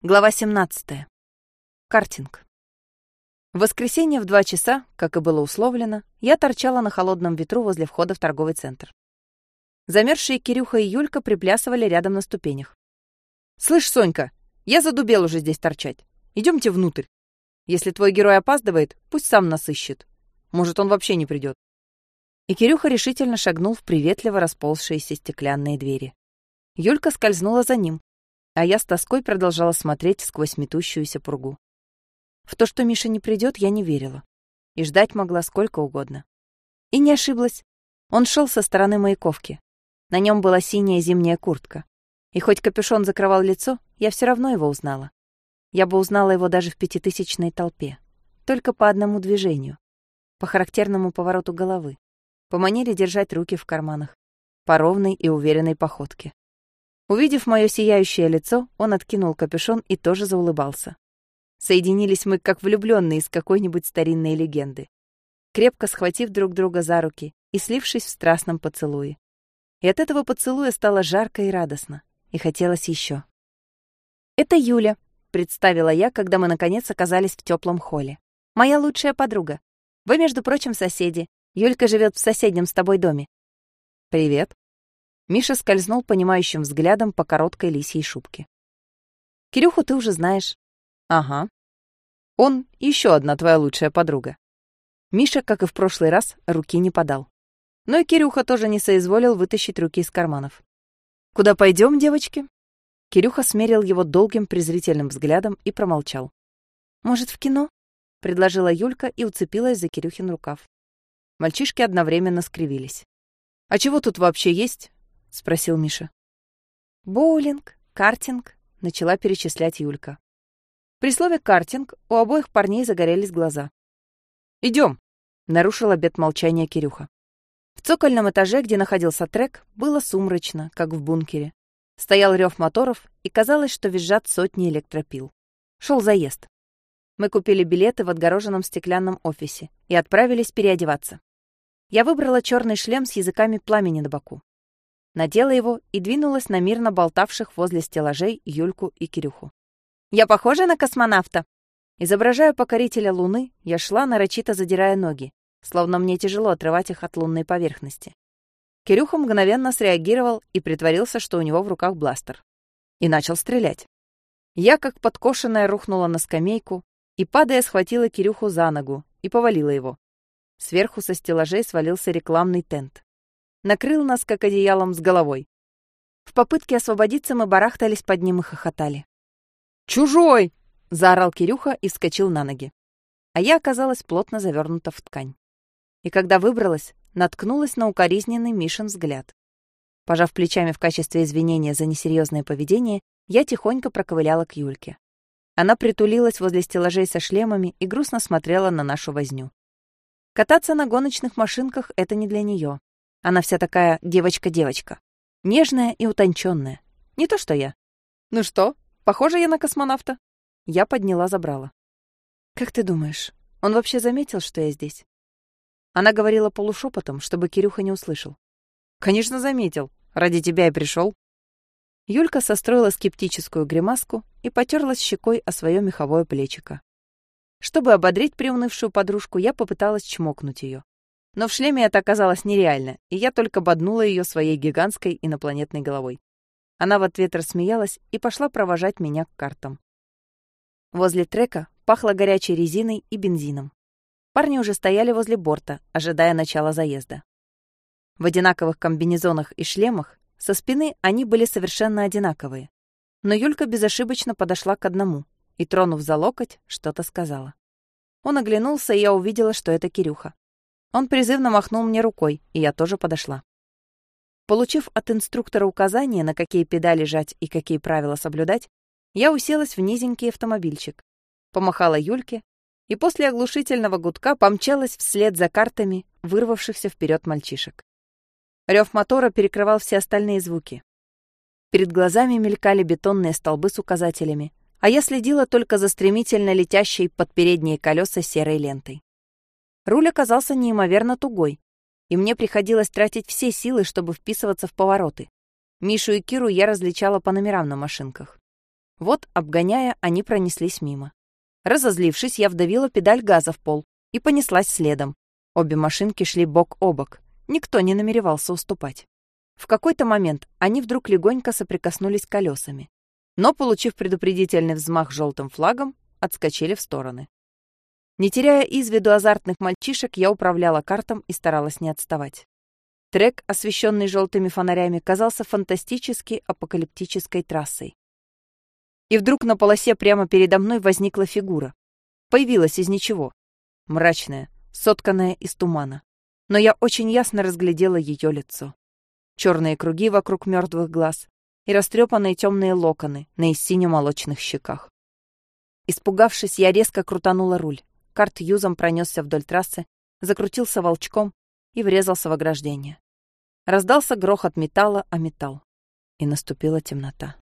Глава 17. Картинг. В воскресенье в два часа, как и было условлено, я торчала на холодном ветру возле входа в торговый центр. Замерзшие Кирюха и Юлька приплясывали рядом на ступенях. «Слышь, Сонька, я задубел уже здесь торчать. Идемте внутрь. Если твой герой опаздывает, пусть сам нас ищет. Может, он вообще не придет. И Кирюха решительно шагнул в приветливо расползшиеся стеклянные двери. Юлька скользнула за ним, а я с тоской продолжала смотреть сквозь метущуюся пургу. В то, что Миша не придет, я не верила. И ждать могла сколько угодно. И не ошиблась. Он шел со стороны Маяковки. На нем была синяя зимняя куртка. И хоть капюшон закрывал лицо, я все равно его узнала. Я бы узнала его даже в пятитысячной толпе. Только по одному движению. По характерному повороту головы. По манере держать руки в карманах. По ровной и уверенной походке. Увидев мое сияющее лицо, он откинул капюшон и тоже заулыбался. Соединились мы, как влюбленные из какой-нибудь старинной легенды, крепко схватив друг друга за руки и слившись в страстном поцелуе. И от этого поцелуя стало жарко и радостно, и хотелось еще. «Это Юля», — представила я, когда мы, наконец, оказались в теплом холле. «Моя лучшая подруга. Вы, между прочим, соседи. Юлька живет в соседнем с тобой доме». «Привет», Миша скользнул понимающим взглядом по короткой лисьей шубке. «Кирюху ты уже знаешь». «Ага. Он еще одна твоя лучшая подруга». Миша, как и в прошлый раз, руки не подал. Но и Кирюха тоже не соизволил вытащить руки из карманов. «Куда пойдем, девочки?» Кирюха смерил его долгим презрительным взглядом и промолчал. «Может, в кино?» — предложила Юлька и уцепилась за Кирюхин рукав. Мальчишки одновременно скривились. «А чего тут вообще есть? — спросил Миша. «Боулинг, картинг», — начала перечислять Юлька. При слове «картинг» у обоих парней загорелись глаза. Идем, нарушил обет молчания Кирюха. В цокольном этаже, где находился трек, было сумрачно, как в бункере. Стоял рев моторов, и казалось, что визжат сотни электропил. Шел заезд. Мы купили билеты в отгороженном стеклянном офисе и отправились переодеваться. Я выбрала черный шлем с языками пламени на боку надела его и двинулась на мирно болтавших возле стеллажей Юльку и Кирюху. «Я похожа на космонавта?» Изображая покорителя Луны, я шла, нарочито задирая ноги, словно мне тяжело отрывать их от лунной поверхности. Кирюха мгновенно среагировал и притворился, что у него в руках бластер. И начал стрелять. Я, как подкошенная, рухнула на скамейку и, падая, схватила Кирюху за ногу и повалила его. Сверху со стеллажей свалился рекламный тент накрыл нас как одеялом с головой. В попытке освободиться мы барахтались под ним и хохотали. «Чужой!» — заорал Кирюха и вскочил на ноги. А я оказалась плотно завернута в ткань. И когда выбралась, наткнулась на укоризненный Мишин взгляд. Пожав плечами в качестве извинения за несерьезное поведение, я тихонько проковыляла к Юльке. Она притулилась возле стеллажей со шлемами и грустно смотрела на нашу возню. Кататься на гоночных машинках — это не для нее. Она вся такая девочка-девочка. Нежная и утонченная. Не то что я. Ну что, похожа я на космонавта? Я подняла, забрала. Как ты думаешь, он вообще заметил, что я здесь? Она говорила полушепотом, чтобы Кирюха не услышал. Конечно, заметил. Ради тебя и пришел. Юлька состроила скептическую гримаску и потерлась щекой о свое меховое плечико. Чтобы ободрить приунывшую подружку, я попыталась чмокнуть ее. Но в шлеме это оказалось нереально, и я только боднула ее своей гигантской инопланетной головой. Она в ответ рассмеялась и пошла провожать меня к картам. Возле трека пахло горячей резиной и бензином. Парни уже стояли возле борта, ожидая начала заезда. В одинаковых комбинезонах и шлемах со спины они были совершенно одинаковые. Но Юлька безошибочно подошла к одному и, тронув за локоть, что-то сказала. Он оглянулся, и я увидела, что это Кирюха. Он призывно махнул мне рукой, и я тоже подошла. Получив от инструктора указания, на какие педали жать и какие правила соблюдать, я уселась в низенький автомобильчик, помахала Юльке и после оглушительного гудка помчалась вслед за картами вырвавшихся вперед мальчишек. Рев мотора перекрывал все остальные звуки. Перед глазами мелькали бетонные столбы с указателями, а я следила только за стремительно летящей под передние колеса серой лентой. Руль оказался неимоверно тугой, и мне приходилось тратить все силы, чтобы вписываться в повороты. Мишу и Киру я различала по номерам на машинках. Вот, обгоняя, они пронеслись мимо. Разозлившись, я вдавила педаль газа в пол и понеслась следом. Обе машинки шли бок о бок. Никто не намеревался уступать. В какой-то момент они вдруг легонько соприкоснулись колесами, но, получив предупредительный взмах желтым флагом, отскочили в стороны. Не теряя из виду азартных мальчишек, я управляла картом и старалась не отставать. Трек, освещенный желтыми фонарями, казался фантастически апокалиптической трассой. И вдруг на полосе прямо передо мной возникла фигура. Появилась из ничего. Мрачная, сотканная из тумана. Но я очень ясно разглядела ее лицо. Черные круги вокруг мертвых глаз и растрепанные темные локоны на сине-молочных щеках. Испугавшись, я резко крутанула руль. Карт юзом пронесся вдоль трассы, закрутился волчком и врезался в ограждение. Раздался грохот металла о металл, и наступила темнота.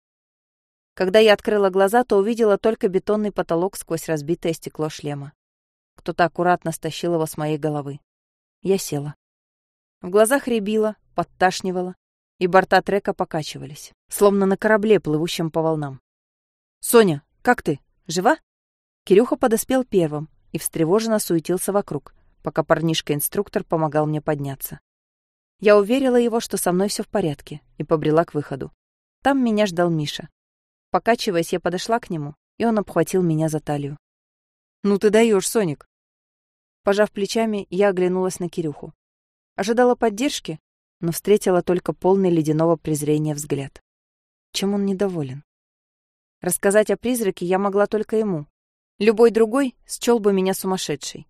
Когда я открыла глаза, то увидела только бетонный потолок сквозь разбитое стекло шлема. Кто-то аккуратно стащил его с моей головы. Я села. В глазах рябило, подташнивало, и борта трека покачивались, словно на корабле, плывущем по волнам. «Соня, как ты? Жива?» Кирюха подоспел первым и встревоженно суетился вокруг, пока парнишка-инструктор помогал мне подняться. Я уверила его, что со мной все в порядке, и побрела к выходу. Там меня ждал Миша. Покачиваясь, я подошла к нему, и он обхватил меня за талию. «Ну ты даешь, Соник!» Пожав плечами, я оглянулась на Кирюху. Ожидала поддержки, но встретила только полный ледяного презрения взгляд. Чем он недоволен? Рассказать о призраке я могла только ему. Любой другой счел бы меня сумасшедшей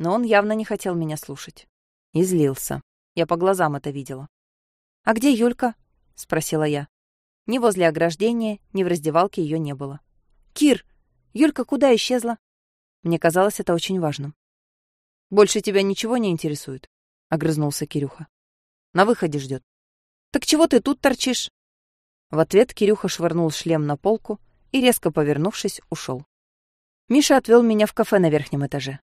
но он явно не хотел меня слушать. И злился. Я по глазам это видела. «А где Юлька?» — спросила я. Ни возле ограждения, ни в раздевалке ее не было. «Кир, Юлька куда исчезла?» Мне казалось это очень важным. «Больше тебя ничего не интересует?» — огрызнулся Кирюха. «На выходе ждет. «Так чего ты тут торчишь?» В ответ Кирюха швырнул шлем на полку и, резко повернувшись, ушел. Миша отвел меня в кафе на верхнем этаже.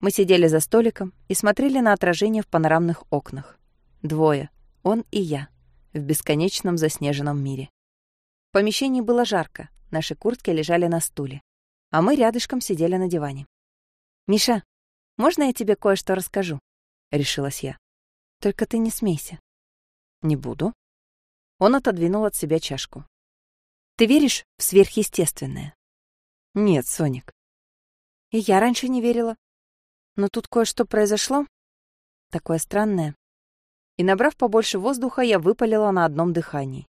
Мы сидели за столиком и смотрели на отражение в панорамных окнах. Двое, он и я, в бесконечном заснеженном мире. В помещении было жарко, наши куртки лежали на стуле, а мы рядышком сидели на диване. «Миша, можно я тебе кое-что расскажу?» — решилась я. «Только ты не смейся». «Не буду». Он отодвинул от себя чашку. «Ты веришь в сверхъестественное?» «Нет, Соник». «И я раньше не верила. Но тут кое-что произошло. Такое странное. И, набрав побольше воздуха, я выпалила на одном дыхании.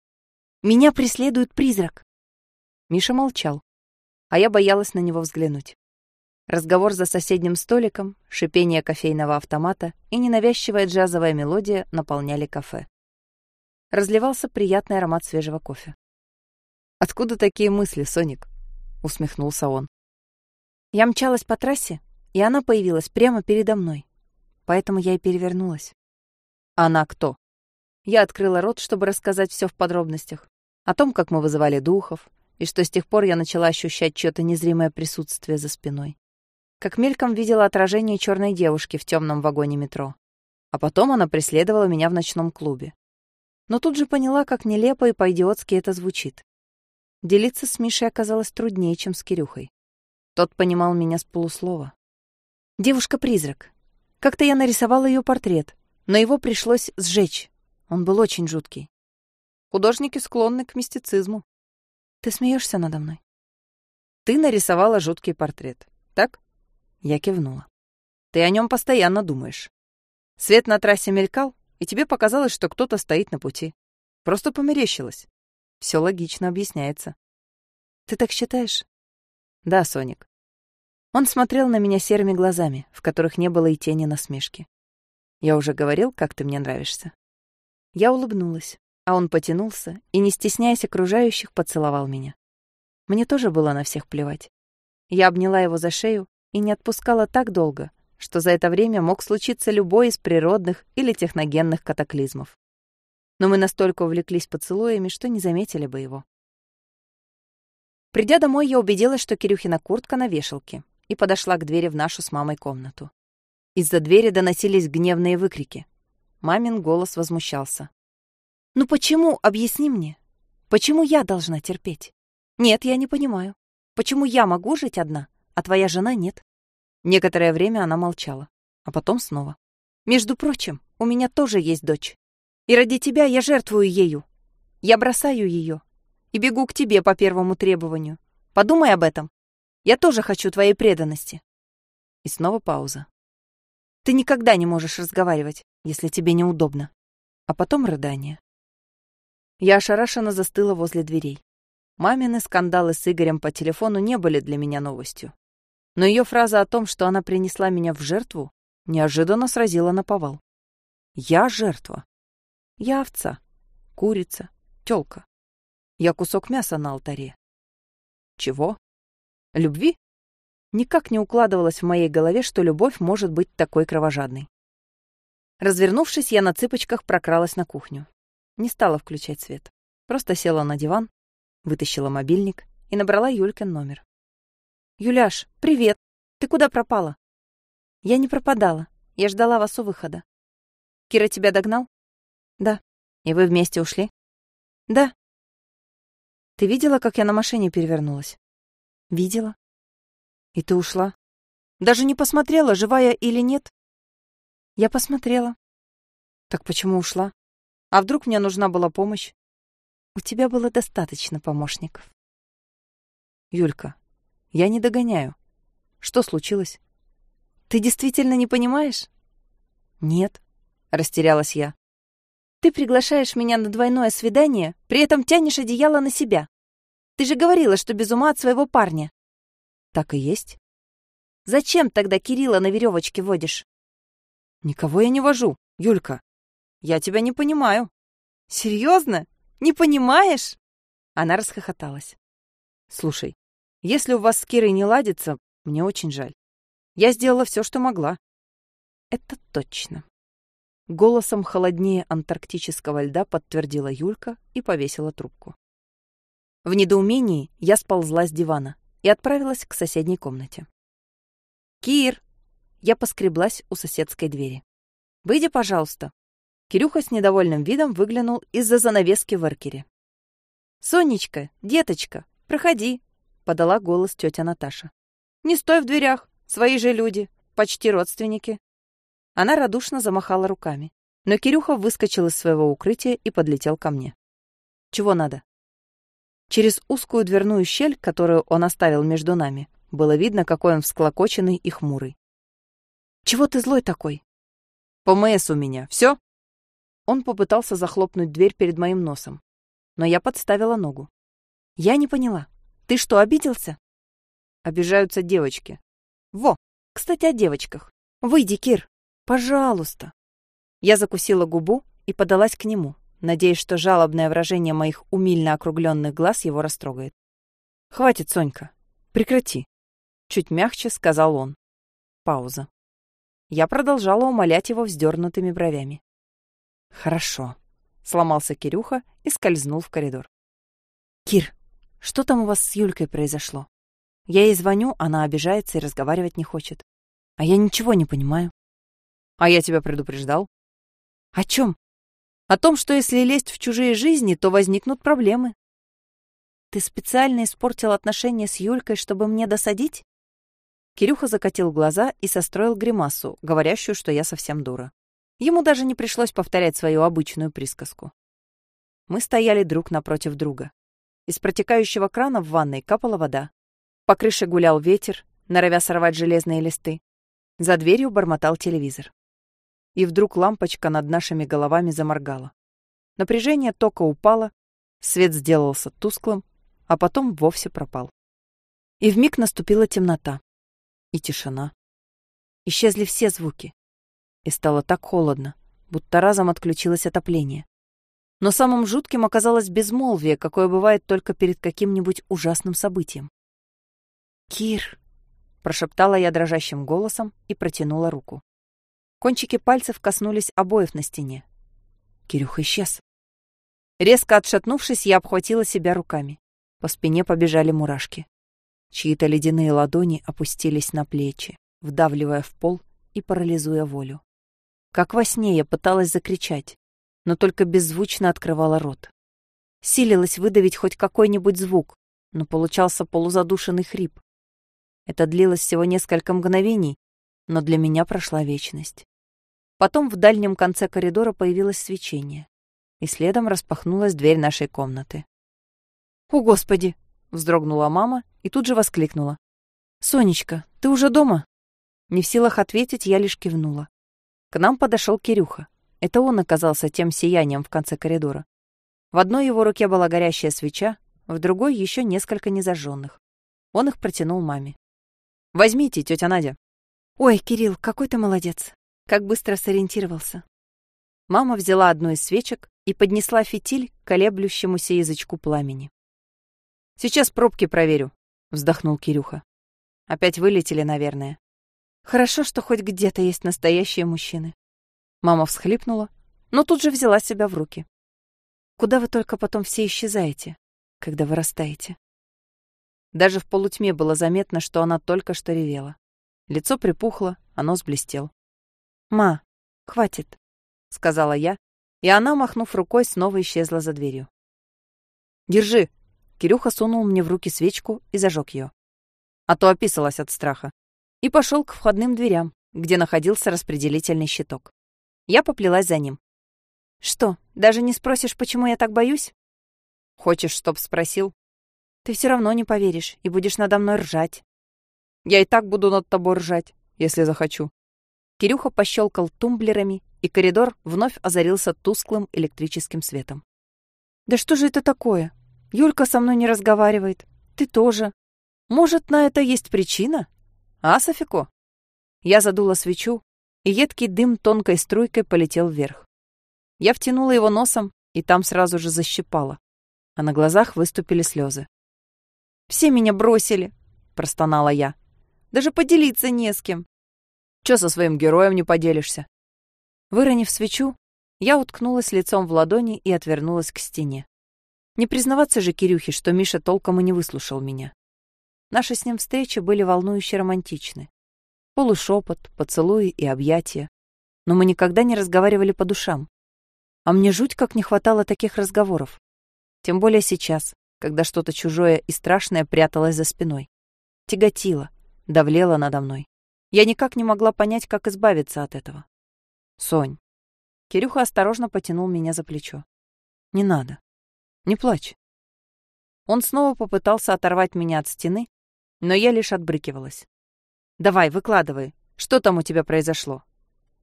«Меня преследует призрак!» Миша молчал, а я боялась на него взглянуть. Разговор за соседним столиком, шипение кофейного автомата и ненавязчивая джазовая мелодия наполняли кафе. Разливался приятный аромат свежего кофе. «Откуда такие мысли, Соник?» — усмехнулся он. Я мчалась по трассе, и она появилась прямо передо мной. Поэтому я и перевернулась. Она кто? Я открыла рот, чтобы рассказать все в подробностях. О том, как мы вызывали духов, и что с тех пор я начала ощущать чьё-то незримое присутствие за спиной. Как мельком видела отражение черной девушки в темном вагоне метро. А потом она преследовала меня в ночном клубе. Но тут же поняла, как нелепо и по-идиотски это звучит. Делиться с Мишей оказалось труднее, чем с Кирюхой. Тот понимал меня с полуслова. Девушка-призрак. Как-то я нарисовала ее портрет, но его пришлось сжечь. Он был очень жуткий. Художники склонны к мистицизму. Ты смеешься надо мной? Ты нарисовала жуткий портрет, так? Я кивнула. Ты о нем постоянно думаешь. Свет на трассе мелькал, и тебе показалось, что кто-то стоит на пути. Просто померещилось. Все логично объясняется. Ты так считаешь? Да, Соник. Он смотрел на меня серыми глазами, в которых не было и тени насмешки. «Я уже говорил, как ты мне нравишься». Я улыбнулась, а он потянулся и, не стесняясь окружающих, поцеловал меня. Мне тоже было на всех плевать. Я обняла его за шею и не отпускала так долго, что за это время мог случиться любой из природных или техногенных катаклизмов. Но мы настолько увлеклись поцелуями, что не заметили бы его. Придя домой, я убедилась, что Кирюхина куртка на вешалке, и подошла к двери в нашу с мамой комнату. Из-за двери доносились гневные выкрики. Мамин голос возмущался. «Ну почему, объясни мне, почему я должна терпеть? Нет, я не понимаю. Почему я могу жить одна, а твоя жена нет? Некоторое время она молчала, а потом снова. Между прочим, у меня тоже есть дочь. И ради тебя я жертвую ею. Я бросаю ее и бегу к тебе по первому требованию. Подумай об этом. Я тоже хочу твоей преданности. И снова пауза. Ты никогда не можешь разговаривать, если тебе неудобно. А потом рыдание. Я ошарашенно застыла возле дверей. Мамины скандалы с Игорем по телефону не были для меня новостью. Но ее фраза о том, что она принесла меня в жертву, неожиданно сразила на повал. Я жертва. Я овца, курица, тёлка. Я кусок мяса на алтаре. Чего? Любви? Никак не укладывалось в моей голове, что любовь может быть такой кровожадной. Развернувшись, я на цыпочках прокралась на кухню. Не стала включать свет. Просто села на диван, вытащила мобильник и набрала Юлькин номер. «Юляш, привет! Ты куда пропала?» «Я не пропадала. Я ждала вас у выхода». «Кира тебя догнал?» «Да». «И вы вместе ушли?» «Да». «Ты видела, как я на машине перевернулась?» «Видела». «И ты ушла?» «Даже не посмотрела, живая или нет?» «Я посмотрела». «Так почему ушла? А вдруг мне нужна была помощь?» «У тебя было достаточно помощников». «Юлька, я не догоняю. Что случилось?» «Ты действительно не понимаешь?» «Нет», — растерялась я. «Ты приглашаешь меня на двойное свидание, при этом тянешь одеяло на себя. Ты же говорила, что без ума от своего парня». Так и есть. Зачем тогда Кирилла на веревочке водишь? Никого я не вожу, Юлька. Я тебя не понимаю. Серьезно? Не понимаешь? Она расхохоталась. Слушай, если у вас с Кирой не ладится, мне очень жаль. Я сделала все, что могла. Это точно. Голосом холоднее антарктического льда подтвердила Юлька и повесила трубку. В недоумении я сползла с дивана и отправилась к соседней комнате. «Кир!» Я поскреблась у соседской двери. «Выйди, пожалуйста». Кирюха с недовольным видом выглянул из-за занавески в эркере. «Сонечка, деточка, проходи», — подала голос тетя Наташа. «Не стой в дверях, свои же люди, почти родственники». Она радушно замахала руками, но Кирюха выскочил из своего укрытия и подлетел ко мне. «Чего надо?» Через узкую дверную щель, которую он оставил между нами, было видно, какой он всклокоченный и хмурый. «Чего ты злой такой?» «ПМС у меня. Все?» Он попытался захлопнуть дверь перед моим носом, но я подставила ногу. «Я не поняла. Ты что, обиделся?» Обижаются девочки. «Во, кстати, о девочках. Выйди, Кир. Пожалуйста». Я закусила губу и подалась к нему, надеясь, что жалобное выражение моих умильно округленных глаз его растрогает. «Хватит, Сонька. Прекрати», — чуть мягче сказал он. Пауза. Я продолжала умолять его вздернутыми бровями. «Хорошо», — сломался Кирюха и скользнул в коридор. «Кир, что там у вас с Юлькой произошло? Я ей звоню, она обижается и разговаривать не хочет. А я ничего не понимаю». «А я тебя предупреждал». «О чем? О том, что если лезть в чужие жизни, то возникнут проблемы. Ты специально испортил отношения с Юлькой, чтобы мне досадить? Кирюха закатил глаза и состроил гримасу, говорящую, что я совсем дура. Ему даже не пришлось повторять свою обычную присказку. Мы стояли друг напротив друга. Из протекающего крана в ванной капала вода. По крыше гулял ветер, норовя сорвать железные листы. За дверью бормотал телевизор и вдруг лампочка над нашими головами заморгала. Напряжение тока упало, свет сделался тусклым, а потом вовсе пропал. И вмиг наступила темнота и тишина. Исчезли все звуки, и стало так холодно, будто разом отключилось отопление. Но самым жутким оказалось безмолвие, какое бывает только перед каким-нибудь ужасным событием. «Кир!» — прошептала я дрожащим голосом и протянула руку. Кончики пальцев коснулись обоев на стене. Кирюха исчез. Резко отшатнувшись, я обхватила себя руками. По спине побежали мурашки. Чьи-то ледяные ладони опустились на плечи, вдавливая в пол и парализуя волю. Как во сне я пыталась закричать, но только беззвучно открывала рот. Силилась выдавить хоть какой-нибудь звук, но получался полузадушенный хрип. Это длилось всего несколько мгновений, но для меня прошла вечность. Потом в дальнем конце коридора появилось свечение, и следом распахнулась дверь нашей комнаты. «О, Господи!» — вздрогнула мама и тут же воскликнула. «Сонечка, ты уже дома?» Не в силах ответить, я лишь кивнула. К нам подошел Кирюха. Это он оказался тем сиянием в конце коридора. В одной его руке была горящая свеча, в другой еще несколько незажженных. Он их протянул маме. «Возьмите, тетя Надя». «Ой, Кирилл, какой ты молодец. Как быстро сориентировался». Мама взяла одну из свечек и поднесла фитиль к колеблющемуся язычку пламени. «Сейчас пробки проверю», — вздохнул Кирюха. «Опять вылетели, наверное». Хорошо, что хоть где-то есть настоящие мужчины. Мама всхлипнула, но тут же взяла себя в руки. Куда вы только потом все исчезаете, когда вырастаете? Даже в полутьме было заметно, что она только что ревела. Лицо припухло, а нос блестел. «Ма, хватит», — сказала я, и она, махнув рукой, снова исчезла за дверью. «Держи!» — Кирюха сунул мне в руки свечку и зажег ее. А то описалась от страха и пошел к входным дверям, где находился распределительный щиток. Я поплелась за ним. «Что, даже не спросишь, почему я так боюсь?» «Хочешь, чтоб спросил?» «Ты все равно не поверишь и будешь надо мной ржать». «Я и так буду над тобой ржать, если захочу». Кирюха пощелкал тумблерами, и коридор вновь озарился тусклым электрическим светом. «Да что же это такое? Юлька со мной не разговаривает. Ты тоже. Может, на это есть причина?» А, Софико?» Я задула свечу, и едкий дым тонкой струйкой полетел вверх. Я втянула его носом, и там сразу же защипала, а на глазах выступили слезы. «Все меня бросили!» — простонала я. «Даже поделиться не с кем!» «Чё со своим героем не поделишься?» Выронив свечу, я уткнулась лицом в ладони и отвернулась к стене. Не признаваться же Кирюхе, что Миша толком и не выслушал меня. Наши с ним встречи были волнующе романтичны. Полушепот, поцелуи и объятия. Но мы никогда не разговаривали по душам. А мне жуть как не хватало таких разговоров. Тем более сейчас, когда что-то чужое и страшное пряталось за спиной. Тяготило, давлело надо мной. Я никак не могла понять, как избавиться от этого. «Сонь». Кирюха осторожно потянул меня за плечо. «Не надо. Не плачь». Он снова попытался оторвать меня от стены, но я лишь отбрыкивалась. «Давай, выкладывай. Что там у тебя произошло?»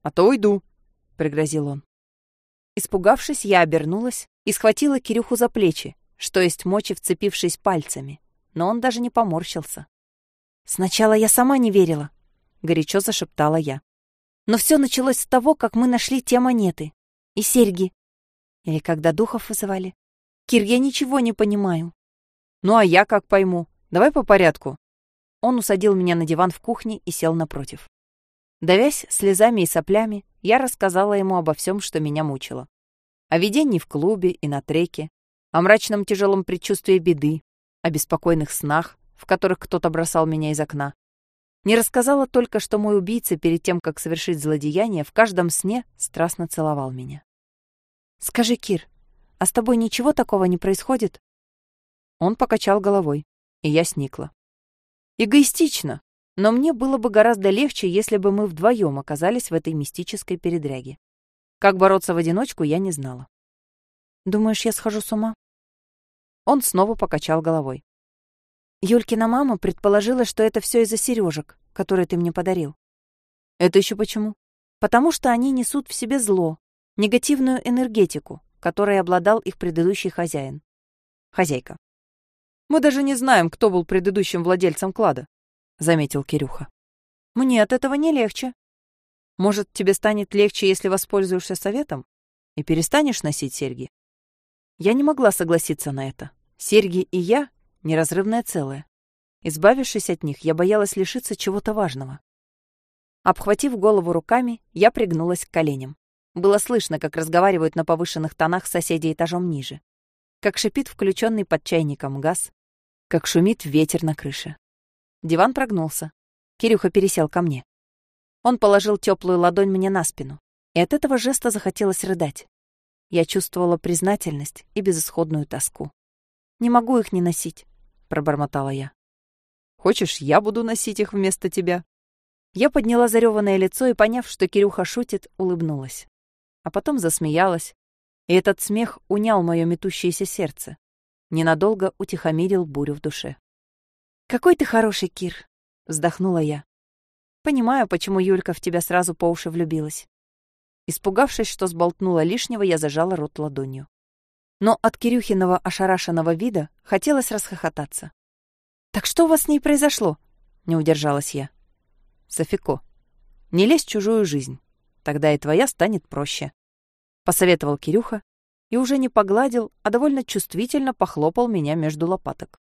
«А то уйду», — пригрозил он. Испугавшись, я обернулась и схватила Кирюху за плечи, что есть мочи, вцепившись пальцами, но он даже не поморщился. «Сначала я сама не верила», — горячо зашептала я. «Но все началось с того, как мы нашли те монеты. И серьги. Или когда духов вызывали. Кир, я ничего не понимаю». «Ну а я как пойму? Давай по порядку. Он усадил меня на диван в кухне и сел напротив. Давясь слезами и соплями, я рассказала ему обо всем, что меня мучило. О видении в клубе и на треке, о мрачном тяжелом предчувствии беды, о беспокойных снах, в которых кто-то бросал меня из окна. Не рассказала только, что мой убийца перед тем, как совершить злодеяние, в каждом сне страстно целовал меня. «Скажи, Кир, а с тобой ничего такого не происходит?» Он покачал головой, и я сникла. Эгоистично, но мне было бы гораздо легче, если бы мы вдвоем оказались в этой мистической передряге. Как бороться в одиночку, я не знала. «Думаешь, я схожу с ума?» Он снова покачал головой. Юлькина мама предположила, что это все из-за сережек, которые ты мне подарил. Это еще почему? Потому что они несут в себе зло, негативную энергетику, которой обладал их предыдущий хозяин. Хозяйка. Мы даже не знаем, кто был предыдущим владельцем клада», — заметил Кирюха. «Мне от этого не легче. Может, тебе станет легче, если воспользуешься советом и перестанешь носить серьги?» Я не могла согласиться на это. Серьги и я — неразрывное целое. Избавившись от них, я боялась лишиться чего-то важного. Обхватив голову руками, я пригнулась к коленям. Было слышно, как разговаривают на повышенных тонах соседи этажом ниже. Как шипит включенный под чайником газ, как шумит ветер на крыше. Диван прогнулся. Кирюха пересел ко мне. Он положил теплую ладонь мне на спину, и от этого жеста захотелось рыдать. Я чувствовала признательность и безысходную тоску. Не могу их не носить. Пробормотала я. «Хочешь, я буду носить их вместо тебя?» Я подняла зареванное лицо и, поняв, что Кирюха шутит, улыбнулась. А потом засмеялась, и этот смех унял мое метущееся сердце. Ненадолго утихомирил бурю в душе. «Какой ты хороший, Кир!» — вздохнула я. «Понимаю, почему Юлька в тебя сразу по уши влюбилась». Испугавшись, что сболтнула лишнего, я зажала рот ладонью. Но от Кирюхиного ошарашенного вида хотелось расхохотаться. «Так что у вас с ней произошло?» — не удержалась я. Софико, не лезь в чужую жизнь, тогда и твоя станет проще. Посоветовал Кирюха и уже не погладил, а довольно чувствительно похлопал меня между лопаток.